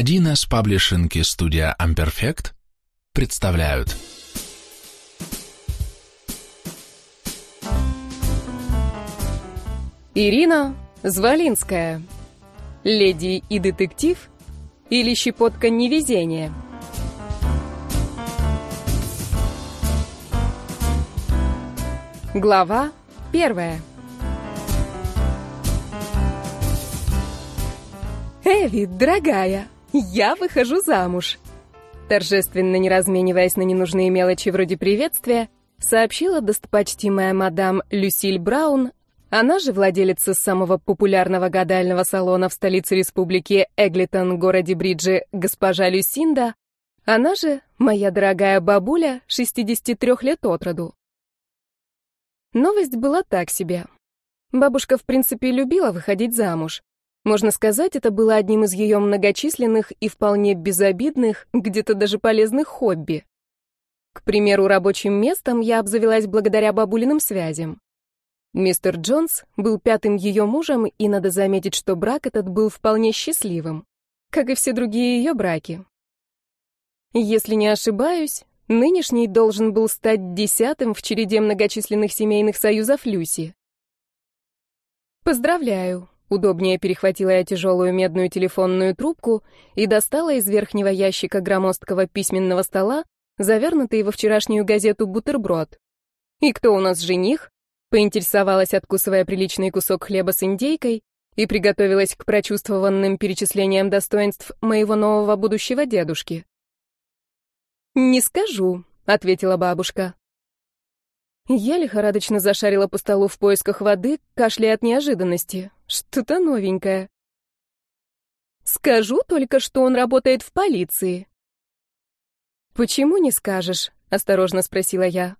1С паблишинг и студия Amperfect представляют. Ирина Звалинская Леди и детектив или щепотка невезения? Глава первая. «Эви, дорогая, я выхожу замуж!» Торжественно не размениваясь на ненужные мелочи вроде приветствия, сообщила достопочтимая мадам Люсиль Браун, она же владелица самого популярного гадального салона в столице республики Эглитон, городе Бриджи, госпожа Люсинда, она же моя дорогая бабуля, 63 лет от роду. Новость была так себе. Бабушка, в принципе, любила выходить замуж. Можно сказать, это было одним из ее многочисленных и вполне безобидных, где-то даже полезных хобби. К примеру, рабочим местом я обзавелась благодаря бабулиным связям. Мистер Джонс был пятым ее мужем, и надо заметить, что брак этот был вполне счастливым, как и все другие ее браки. Если не ошибаюсь, нынешний должен был стать десятым в череде многочисленных семейных союзов Люси. Поздравляю, Удобнее перехватила я тяжелую медную телефонную трубку и достала из верхнего ящика громоздкого письменного стола завернутый во вчерашнюю газету бутерброд. «И кто у нас жених?» Поинтересовалась, откусывая приличный кусок хлеба с индейкой, и приготовилась к прочувствованным перечислениям достоинств моего нового будущего дедушки. «Не скажу», — ответила бабушка. Я лихорадочно зашарила по столу в поисках воды, кашляя от неожиданности. Что-то новенькое. Скажу только, что он работает в полиции. Почему не скажешь? Осторожно спросила я.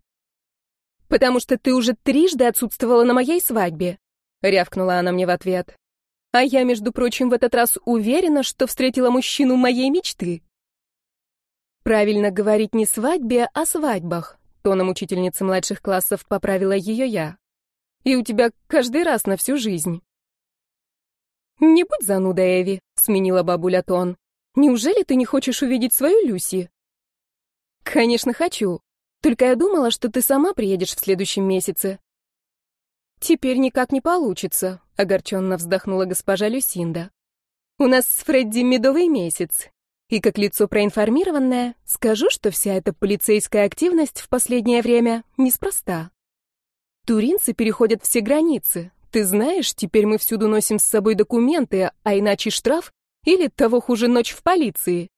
Потому что ты уже трижды отсутствовала на моей свадьбе, рявкнула она мне в ответ. А я, между прочим, в этот раз уверена, что встретила мужчину моей мечты. Правильно говорить не свадьбе, а свадьбах, Тоном учительницы младших классов поправила ее я. И у тебя каждый раз на всю жизнь. Не будь занудой, Эви, сменила бабуля тон. Неужели ты не хочешь увидеть свою Люси? Конечно, хочу. Только я думала, что ты сама приедешь в следующем месяце. Теперь никак не получится, огорченно вздохнула госпожа Люсинда. У нас с Фредди медовый месяц, и как лицо проинформированное, скажу, что вся эта полицейская активность в последнее время неспроста. Туринцы переходят все границы. Ты знаешь, теперь мы всюду носим с собой документы, а иначе штраф или, того хуже, ночь в полиции.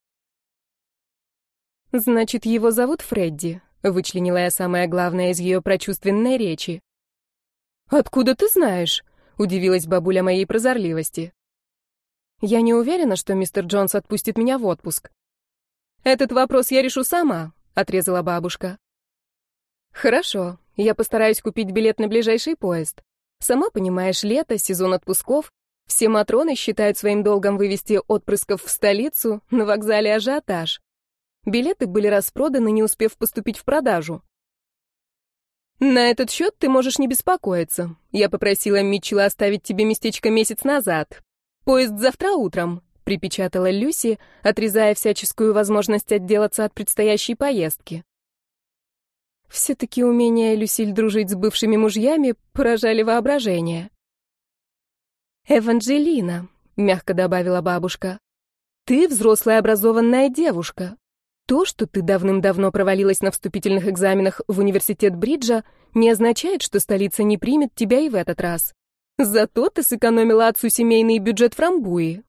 Значит, его зовут Фредди, вычленила я самое главное из ее прочувственной речи. Откуда ты знаешь? удивилась бабуля моей прозорливости. Я не уверена, что мистер Джонс отпустит меня в отпуск. Этот вопрос я решу сама, отрезала бабушка. Хорошо, я постараюсь купить билет на ближайший поезд. Сама понимаешь, лето, сезон отпусков. Все матроны считают своим долгом вывести отпрысков в столицу, на вокзале ажиотаж. Билеты были распроданы, не успев поступить в продажу. На этот счет ты можешь не беспокоиться. Я попросила Митчелла оставить тебе местечко месяц назад. «Поезд завтра утром», — припечатала Люси, отрезая всяческую возможность отделаться от предстоящей поездки. Все-таки умение Люсиль дружить с бывшими мужьями поражали воображение. «Эванжелина», — мягко добавила бабушка, — «ты взрослая образованная девушка. То, что ты давным-давно провалилась на вступительных экзаменах в университет Бриджа, не означает, что столица не примет тебя и в этот раз. Зато ты сэкономила отцу семейный бюджет фрамбуи.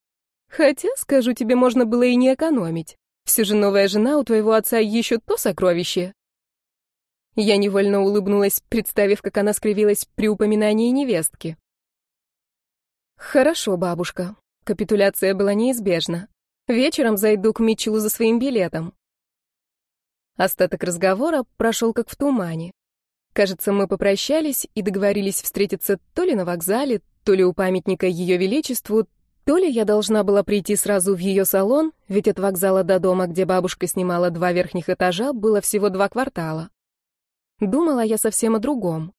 Хотя, скажу тебе, можно было и не экономить. Все же новая жена у твоего отца еще то сокровище. Я невольно улыбнулась, представив, как она скривилась при упоминании невестки. Хорошо, бабушка. Капитуляция была неизбежна. Вечером зайду к Митчеллу за своим билетом. Остаток разговора прошел как в тумане. Кажется, мы попрощались и договорились встретиться то ли на вокзале, то ли у памятника Ее Величеству, то ли я должна была прийти сразу в ее салон, ведь от вокзала до дома, где бабушка снимала два верхних этажа, было всего два квартала. Думала я совсем о другом.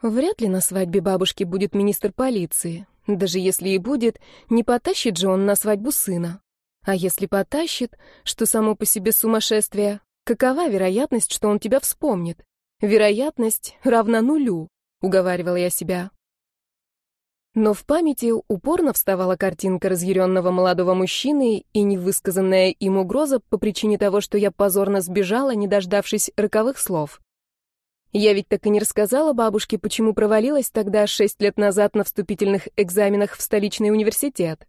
Вряд ли на свадьбе бабушки будет министр полиции. Даже если и будет, не потащит же он на свадьбу сына. А если потащит, что само по себе сумасшествие, какова вероятность, что он тебя вспомнит? Вероятность равна нулю, уговаривала я себя. Но в памяти упорно вставала картинка разъяренного молодого мужчины и невысказанная им угроза по причине того, что я позорно сбежала, не дождавшись роковых слов. Я ведь так и не рассказала бабушке, почему провалилась тогда шесть лет назад на вступительных экзаменах в столичный университет.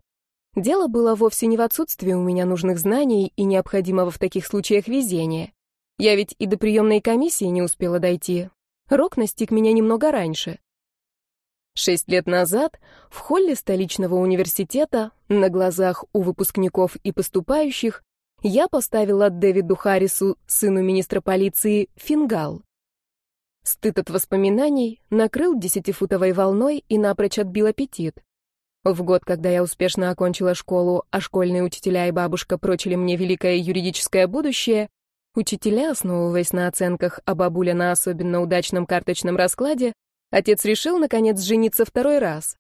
Дело было вовсе не в отсутствии у меня нужных знаний и необходимого в таких случаях везения. Я ведь и до приемной комиссии не успела дойти. Рок настиг меня немного раньше. Шесть лет назад в холле столичного университета, на глазах у выпускников и поступающих, я поставила Дэвиду Харрису, сыну министра полиции, фингал. Стыд от воспоминаний накрыл десятифутовой волной и напрочь отбил аппетит. В год, когда я успешно окончила школу, а школьные учителя и бабушка прочили мне великое юридическое будущее, учителя, основываясь на оценках, а бабуля на особенно удачном карточном раскладе, Отец решил, наконец, жениться второй раз.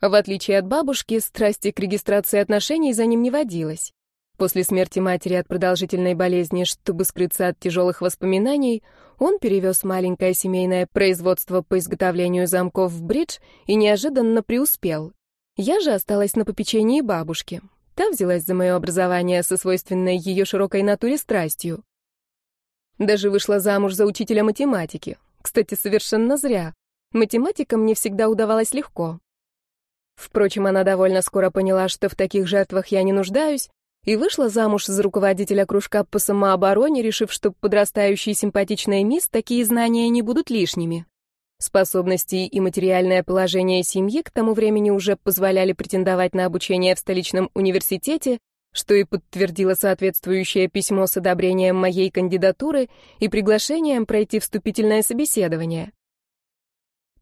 В отличие от бабушки, страсти к регистрации отношений за ним не водилось. После смерти матери от продолжительной болезни, чтобы скрыться от тяжелых воспоминаний, он перевез маленькое семейное производство по изготовлению замков в бридж и неожиданно преуспел. Я же осталась на попечении бабушки. Та взялась за мое образование со свойственной ее широкой натуре страстью. Даже вышла замуж за учителя математики. Кстати, совершенно зря. Математика мне всегда удавалась легко. Впрочем, она довольно скоро поняла, что в таких жертвах я не нуждаюсь, и вышла замуж за руководителя кружка по самообороне, решив, что подрастающей симпатичной мисс такие знания не будут лишними. Способности и материальное положение семьи к тому времени уже позволяли претендовать на обучение в столичном университете, что и подтвердило соответствующее письмо с одобрением моей кандидатуры и приглашением пройти вступительное собеседование.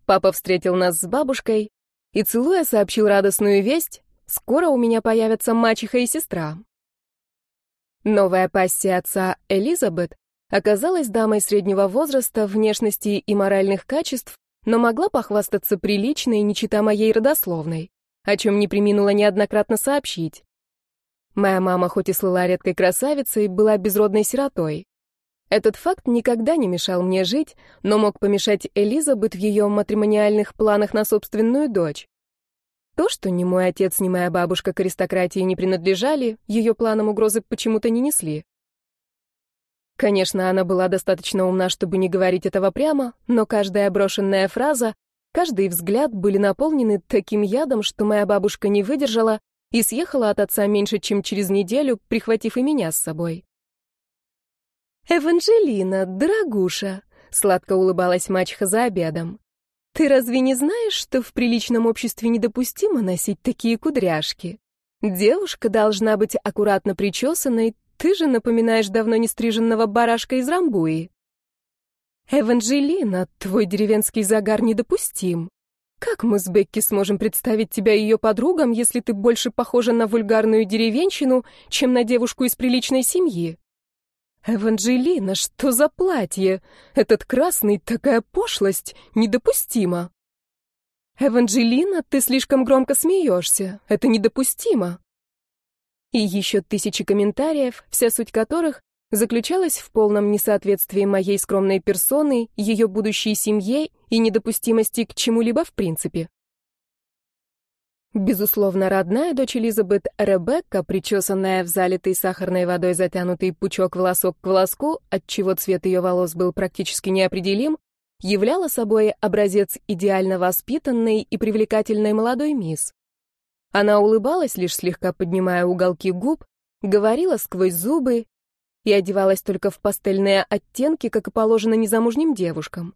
Папа встретил нас с бабушкой и, целуя, сообщил радостную весть, скоро у меня появятся мачеха и сестра. Новая пассия отца Элизабет оказалась дамой среднего возраста, внешности и моральных качеств, но могла похвастаться приличной, не чита моей родословной, о чем не приминула неоднократно сообщить. Моя мама, хоть и слыла редкой красавицей, была безродной сиротой. Этот факт никогда не мешал мне жить, но мог помешать Элизабет в ее матримониальных планах на собственную дочь. То, что ни мой отец, ни моя бабушка к аристократии не принадлежали, ее планам угрозы почему-то не несли. Конечно, она была достаточно умна, чтобы не говорить этого прямо, но каждая брошенная фраза, каждый взгляд были наполнены таким ядом, что моя бабушка не выдержала и съехала от отца меньше, чем через неделю, прихватив и меня с собой. «Эванжелина, дорогуша!» — сладко улыбалась мачеха за обедом. «Ты разве не знаешь, что в приличном обществе недопустимо носить такие кудряшки? Девушка должна быть аккуратно причесанной, ты же напоминаешь давно не стриженного барашка из Рамбуи». «Эванжелина, твой деревенский загар недопустим. Как мы с Бекки сможем представить тебя ее подругам, если ты больше похожа на вульгарную деревенщину, чем на девушку из приличной семьи?» «Эванжелина, что за платье? Этот красный, такая пошлость, недопустимо!» «Эванжелина, ты слишком громко смеешься, это недопустимо!» И еще тысячи комментариев, вся суть которых заключалась в полном несоответствии моей скромной персоны, ее будущей семье и недопустимости к чему-либо в принципе. Безусловно, родная дочь Элизабет Ребекка, причесанная в залитый сахарной водой затянутый пучок волосок к волоску, отчего цвет ее волос был практически неопределим, являла собой образец идеально воспитанной и привлекательной молодой мисс. Она улыбалась, лишь слегка поднимая уголки губ, говорила сквозь зубы и одевалась только в пастельные оттенки, как и положено незамужним девушкам.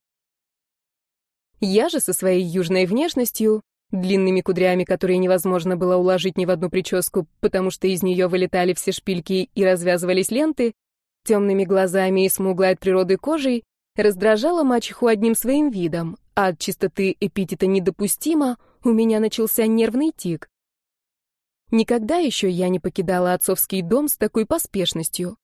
Я же со своей южной внешностью длинными кудрями, которые невозможно было уложить ни в одну прическу, потому что из нее вылетали все шпильки и развязывались ленты, темными глазами и смуглой от природы кожей, раздражала мачеху одним своим видом, а от чистоты эпитета недопустимо у меня начался нервный тик. Никогда еще я не покидала отцовский дом с такой поспешностью.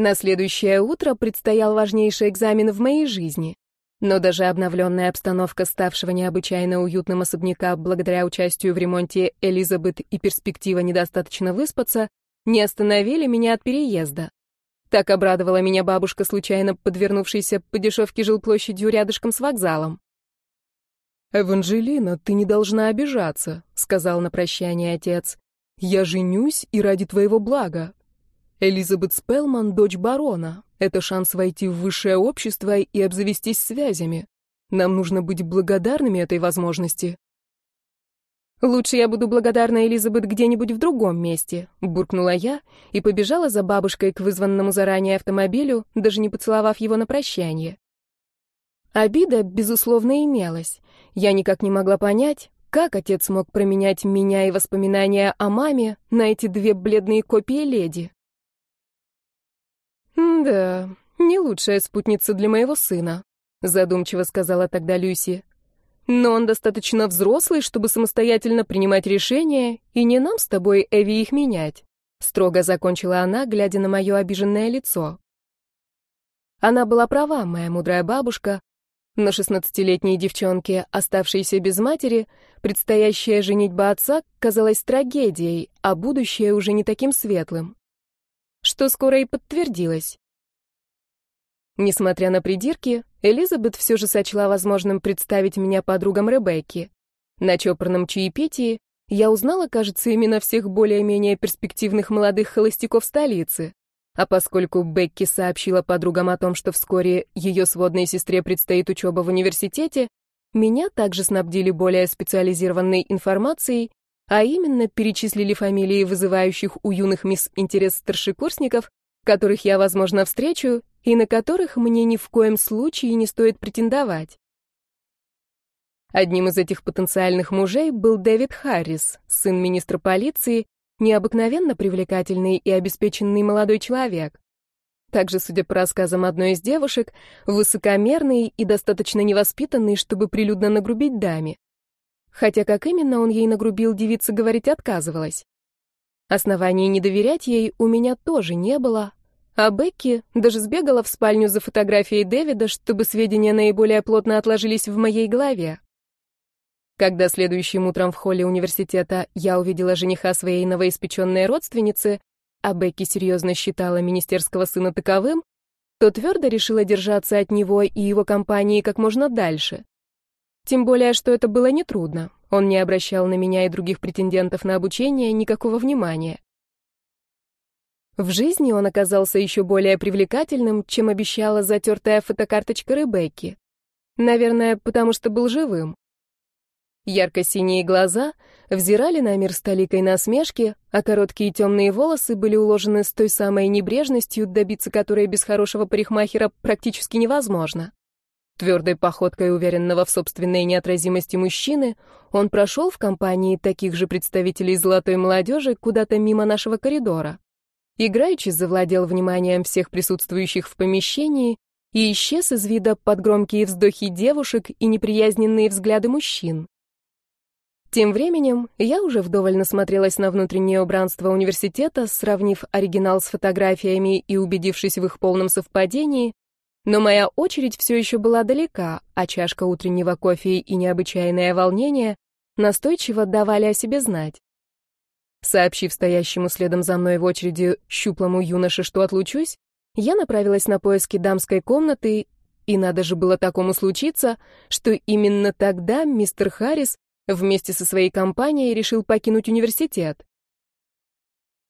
На следующее утро предстоял важнейший экзамен в моей жизни. Но даже обновленная обстановка ставшего необычайно уютным особняка благодаря участию в ремонте Элизабет и перспектива недостаточно выспаться не остановили меня от переезда. Так обрадовала меня бабушка, случайно подвернувшаяся по дешевке жилплощадью рядышком с вокзалом. «Эванжелина, ты не должна обижаться», — сказал на прощание отец. «Я женюсь и ради твоего блага. Элизабет Спелман — дочь барона. Это шанс войти в высшее общество и обзавестись связями. Нам нужно быть благодарными этой возможности». «Лучше я буду благодарна Элизабет где-нибудь в другом месте», — буркнула я и побежала за бабушкой к вызванному заранее автомобилю, даже не поцеловав его на прощание. Обида, безусловно, имелась. Я никак не могла понять, как отец мог променять меня и воспоминания о маме на эти две бледные копии леди. «Да, не лучшая спутница для моего сына», — задумчиво сказала тогда Люси. «Но он достаточно взрослый, чтобы самостоятельно принимать решения, и не нам с тобой, Эви, их менять», — строго закончила она, глядя на мое обиженное лицо. Она была права, моя мудрая бабушка, но шестнадцатилетней девчонке, оставшейся без матери, предстоящая женитьба отца казалась трагедией, а будущее уже не таким светлым. Что скоро и подтвердилось. Несмотря на придирки, Элизабет все же сочла возможным представить меня подругам Ребекки. На чопорном чаепитии я узнала, кажется, именно всех более-менее перспективных молодых холостяков столицы. А поскольку Бекки сообщила подругам о том, что вскоре ее сводной сестре предстоит учеба в университете, меня также снабдили более специализированной информацией, а именно перечислили фамилии вызывающих у юных мисс интерес старшекурсников, которых я, возможно, встречу, и на которых мне ни в коем случае не стоит претендовать. Одним из этих потенциальных мужей был Дэвид Харрис, сын министра полиции необыкновенно привлекательный и обеспеченный молодой человек. Также, судя по рассказам одной из девушек, высокомерный и достаточно невоспитанный, чтобы прилюдно нагрубить даме. Хотя как именно он ей нагрубил, девица говорить отказывалась. Оснований не доверять ей у меня тоже не было, а Бекки даже сбегала в спальню за фотографией Дэвида, чтобы сведения наиболее плотно отложились в моей голове. Когда следующим утром в холле университета я увидела жениха своей новоиспеченной родственницы, а Бекки серьезно считала министерского сына таковым, то твердо решила держаться от него и его компании как можно дальше. Тем более, что это было нетрудно. Он не обращал на меня и других претендентов на обучение никакого внимания. В жизни он оказался еще более привлекательным, чем обещала затертая фотокарточка Ребекки. Наверное, потому что был живым. Ярко-синие глаза взирали на мир с толикой насмешки, а короткие темные волосы были уложены с той самой небрежностью, добиться которой без хорошего парикмахера практически невозможно. Твердой походкой уверенного в собственной неотразимости мужчины, он прошел в компании таких же представителей золотой молодежи куда-то мимо нашего коридора. Играючи завладел вниманием всех присутствующих в помещении и исчез из вида под громкие вздохи девушек и неприязненные взгляды мужчин. Тем временем я уже вдоволь насмотрелась на внутреннее убранство университета, сравнив оригинал с фотографиями и убедившись в их полном совпадении, но моя очередь все еще была далека, а чашка утреннего кофе и необычайное волнение настойчиво давали о себе знать. Сообщив стоящему следом за мной в очереди щуплому юноше, что отлучусь, я направилась на поиски дамской комнаты, и надо же было такому случиться, что именно тогда мистер Харрис вместе со своей компанией решил покинуть университет.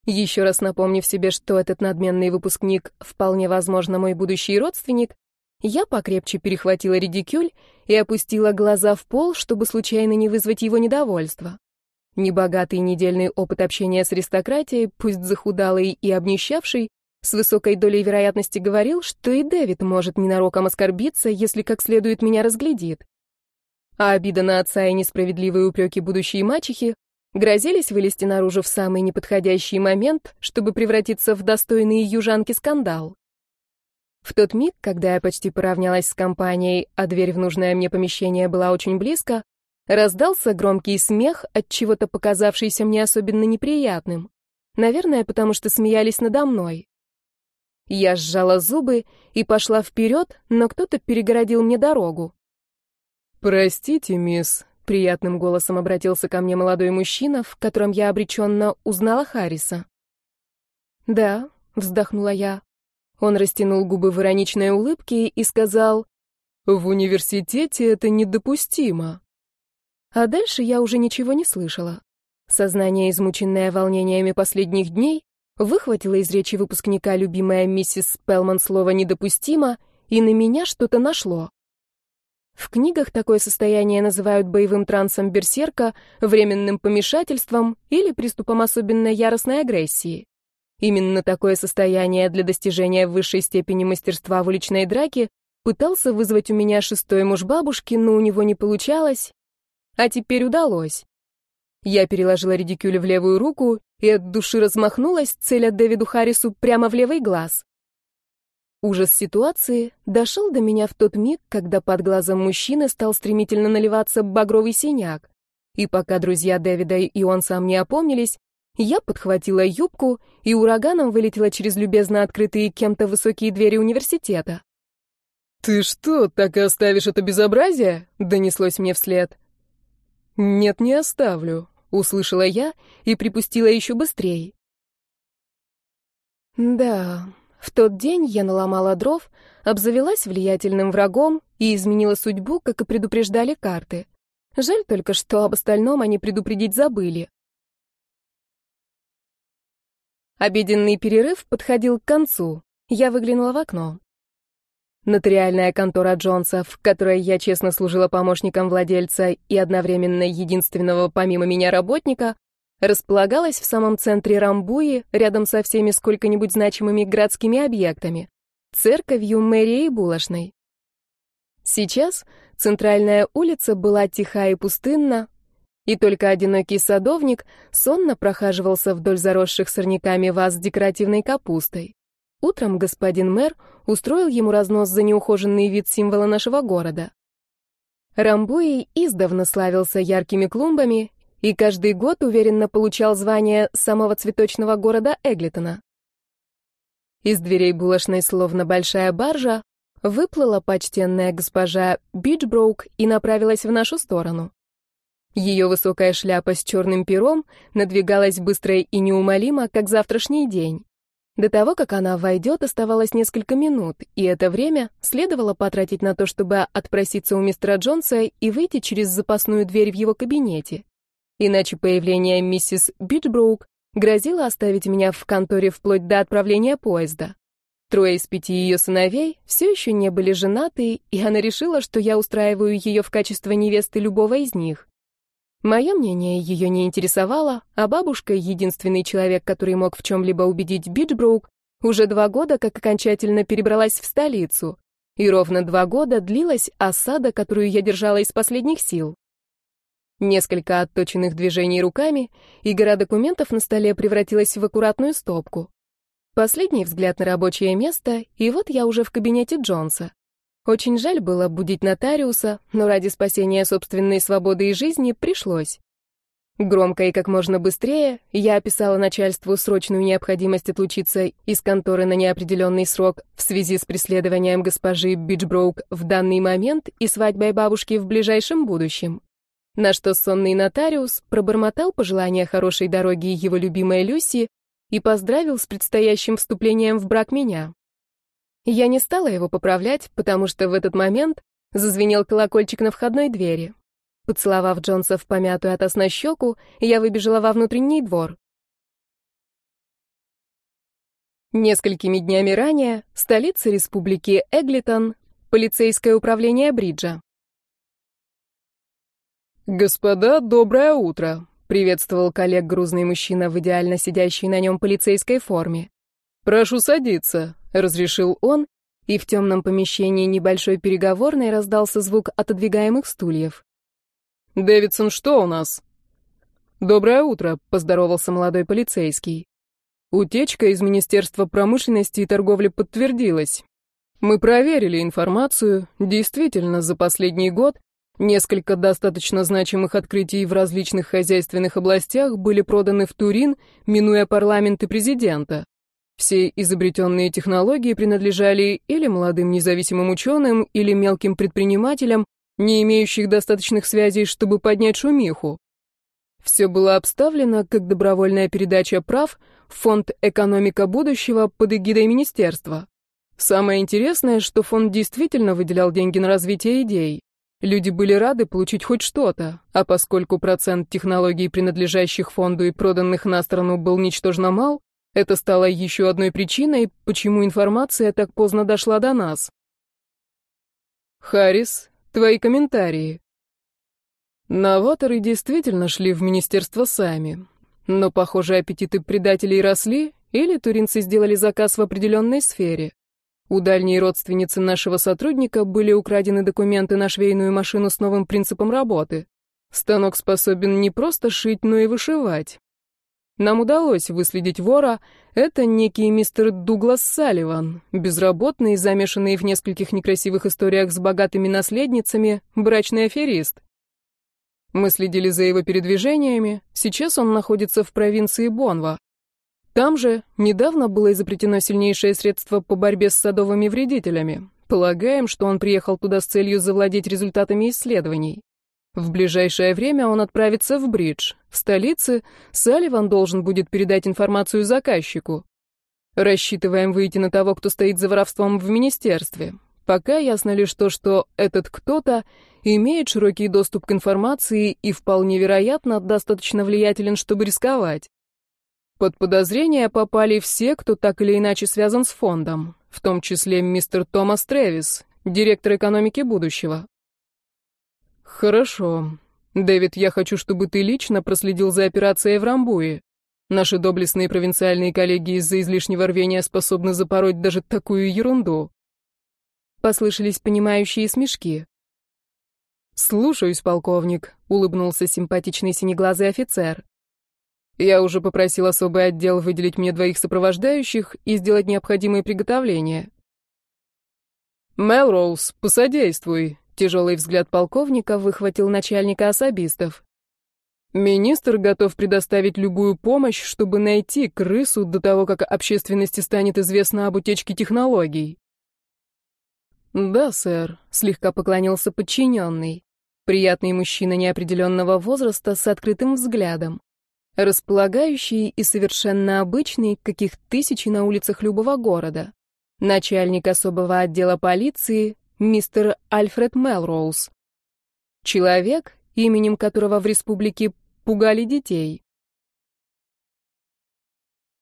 Еще раз напомнив себе, что этот надменный выпускник вполне возможно мой будущий родственник, я покрепче перехватила редикюль и опустила глаза в пол, чтобы случайно не вызвать его недовольство. Небогатый недельный опыт общения с аристократией, пусть захудалый и обнищавший, с высокой долей вероятности говорил, что и Дэвид может ненароком оскорбиться, если как следует меня разглядит а обида на отца и несправедливые упреки будущей мачехи грозились вылезти наружу в самый неподходящий момент, чтобы превратиться в достойный южанки скандал. В тот миг, когда я почти поравнялась с компанией, а дверь в нужное мне помещение была очень близко, раздался громкий смех, от чего-то показавшийся мне особенно неприятным. Наверное, потому что смеялись надо мной. Я сжала зубы и пошла вперед, но кто-то перегородил мне дорогу. «Простите, мисс», — приятным голосом обратился ко мне молодой мужчина, в котором я обреченно узнала Харриса. «Да», — вздохнула я. Он растянул губы в ироничной улыбке и сказал, «В университете это недопустимо». А дальше я уже ничего не слышала. Сознание, измученное волнениями последних дней, выхватило из речи выпускника любимая миссис Спелман слово «недопустимо», и на меня что-то нашло. В книгах такое состояние называют боевым трансом берсерка, временным помешательством или приступом особенно яростной агрессии. Именно такое состояние для достижения высшей степени мастерства в уличной драке пытался вызвать у меня шестой муж бабушки, но у него не получалось, а теперь удалось. Я переложила редикюль в левую руку и от души размахнулась, целя Дэвиду Харрису прямо в левый глаз. Ужас ситуации дошел до меня в тот миг, когда под глазом мужчины стал стремительно наливаться багровый синяк. И пока друзья Дэвида и он сам не опомнились, я подхватила юбку и ураганом вылетела через любезно открытые кем-то высокие двери университета. «Ты что, так и оставишь это безобразие?» — донеслось мне вслед. «Нет, не оставлю», — услышала я и припустила еще быстрее. Да, в тот день я наломала дров, обзавелась влиятельным врагом и изменила судьбу, как и предупреждали карты. Жаль только, что об остальном они предупредить забыли. Обеденный перерыв подходил к концу. Я выглянула в окно. Нотариальная контора Джонса, в которой я честно служила помощником владельца и одновременно единственного помимо меня работника, располагалась в самом центре Рамбуи, рядом со всеми сколько-нибудь значимыми городскими объектами — церковью, мэрией и булочной. Сейчас центральная улица была тиха и пустынна, и только одинокий садовник сонно прохаживался вдоль заросших сорняками ваз с декоративной капустой. Утром господин мэр устроил ему разнос за неухоженный вид символа нашего города. Рамбуи издавна славился яркими клумбами и каждый год уверенно получал звание самого цветочного города Эглитона. Из дверей булочной, словно большая баржа, выплыла почтенная госпожа Бичброук и направилась в нашу сторону. Ее высокая шляпа с черным пером надвигалась быстро и неумолимо, как завтрашний день. До того, как она войдет, оставалось несколько минут, и это время следовало потратить на то, чтобы отпроситься у мистера Джонса и выйти через запасную дверь в его кабинете. Иначе появление миссис Бичброук грозило оставить меня в конторе вплоть до отправления поезда. Трое из пяти ее сыновей все еще не были женаты, и она решила, что я устраиваю ее в качестве невесты любого из них. Мое мнение ее не интересовало, а бабушка, единственный человек, который мог в чем-либо убедить Бичброук, уже два года как окончательно перебралась в столицу, и ровно два года длилась осада, которую я держала из последних сил. Несколько отточенных движений руками, и гора документов на столе превратилась в аккуратную стопку. Последний взгляд на рабочее место, и вот я уже в кабинете Джонса. Очень жаль было будить нотариуса, но ради спасения собственной свободы и жизни пришлось. Громко и как можно быстрее я описала начальству срочную необходимость отлучиться из конторы на неопределенный срок в связи с преследованием госпожи Бичброук в данный момент и свадьбой бабушки в ближайшем будущем. На что сонный нотариус пробормотал пожелания хорошей дороги его любимой Люси и поздравил с предстоящим вступлением в брак меня. Я не стала его поправлять, потому что в этот момент зазвенел колокольчик на входной двери. Поцеловав Джонса в помятую от сна щеку, я выбежала во внутренний двор. Несколькими днями ранее столица республики Эглитон, полицейское управление Бриджа. «Господа, доброе утро!» — приветствовал коллег грузный мужчина в идеально сидящей на нем полицейской форме. «Прошу садиться», — разрешил он, и в темном помещении небольшой переговорной раздался звук отодвигаемых стульев. «Дэвидсон, что у нас?» «Доброе утро», — поздоровался молодой полицейский. Утечка из Министерства промышленности и торговли подтвердилась. Мы проверили информацию. Действительно, за последний год Несколько достаточно значимых открытий в различных хозяйственных областях были проданы в Турин, минуя парламент и президента. Все изобретенные технологии принадлежали или молодым независимым ученым, или мелким предпринимателям, не имеющих достаточных связей, чтобы поднять шумиху. Все было обставлено как добровольная передача прав в фонд «Экономика будущего» под эгидой министерства. Самое интересное, что фонд действительно выделял деньги на развитие идей. Люди были рады получить хоть что-то, а поскольку процент технологий, принадлежащих фонду и проданных на страну, был ничтожно мал, это стало еще одной причиной, почему информация так поздно дошла до нас. Харрис, твои комментарии. Новаторы действительно шли в министерство сами. Но, похоже, аппетиты предателей росли, или туринцы сделали заказ в определенной сфере. У дальней родственницы нашего сотрудника были украдены документы на швейную машину с новым принципом работы. Станок способен не просто шить, но и вышивать. Нам удалось выследить вора. Это некий мистер Дуглас Салливан, безработный, замешанный в нескольких некрасивых историях с богатыми наследницами, брачный аферист. Мы следили за его передвижениями. Сейчас он находится в провинции Бонва. Там же недавно было изобретено сильнейшее средство по борьбе с садовыми вредителями. Полагаем, что он приехал туда с целью завладеть результатами исследований. В ближайшее время он отправится в Бридж. В столице Салливан должен будет передать информацию заказчику. Рассчитываем выйти на того, кто стоит за воровством в министерстве. Пока ясно лишь то, что этот кто-то имеет широкий доступ к информации и вполне вероятно достаточно влиятелен, чтобы рисковать. Под подозрение попали все, кто так или иначе связан с фондом, в том числе мистер Томас Трэвис, директор экономики будущего. Хорошо. Дэвид, я хочу, чтобы ты лично проследил за операцией в Рамбуе. Наши доблестные провинциальные коллеги из-за излишнего рвения способны запороть даже такую ерунду. Послышались понимающие смешки. «Слушаюсь, полковник», — улыбнулся симпатичный синеглазый офицер. «Я уже попросил особый отдел выделить мне двоих сопровождающих и сделать необходимые приготовления». «Мелроуз, посодействуй», — тяжелый взгляд полковника выхватил начальника особистов. «Министр готов предоставить любую помощь, чтобы найти крысу до того, как общественности станет известно об утечке технологий». «Да, сэр», — слегка поклонился подчиненный. Приятный мужчина неопределенного возраста с открытым взглядом. Располагающий и совершенно обычный, каких тысячи на улицах любого города. Начальник особого отдела полиции, мистер Альфред Мелроуз. Человек, именем которого в республике пугали детей.